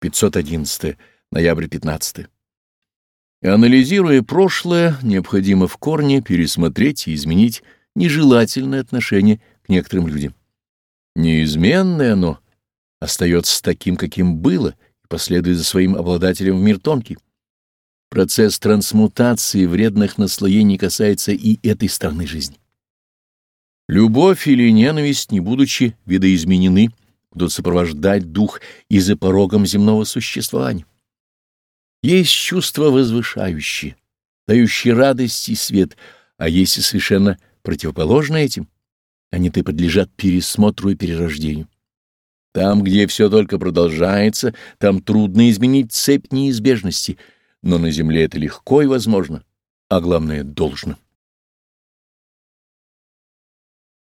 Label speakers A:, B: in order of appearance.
A: 511. Ноябрь 15. Анализируя прошлое, необходимо в корне пересмотреть и изменить нежелательное отношение к некоторым людям. Неизменное оно остается таким, каким было, и последует за своим обладателем в мир тонкий. Процесс трансмутации вредных наслоений касается и этой стороны жизни. Любовь или ненависть, не будучи видоизменены, будут сопровождать дух и за порогом земного существования. Есть чувства возвышающие, дающие радость и свет, а есть и совершенно противоположное этим. Они-то подлежат пересмотру и перерождению. Там, где все только продолжается, там трудно изменить цепь неизбежности, но на земле это легко и возможно, а главное — должно.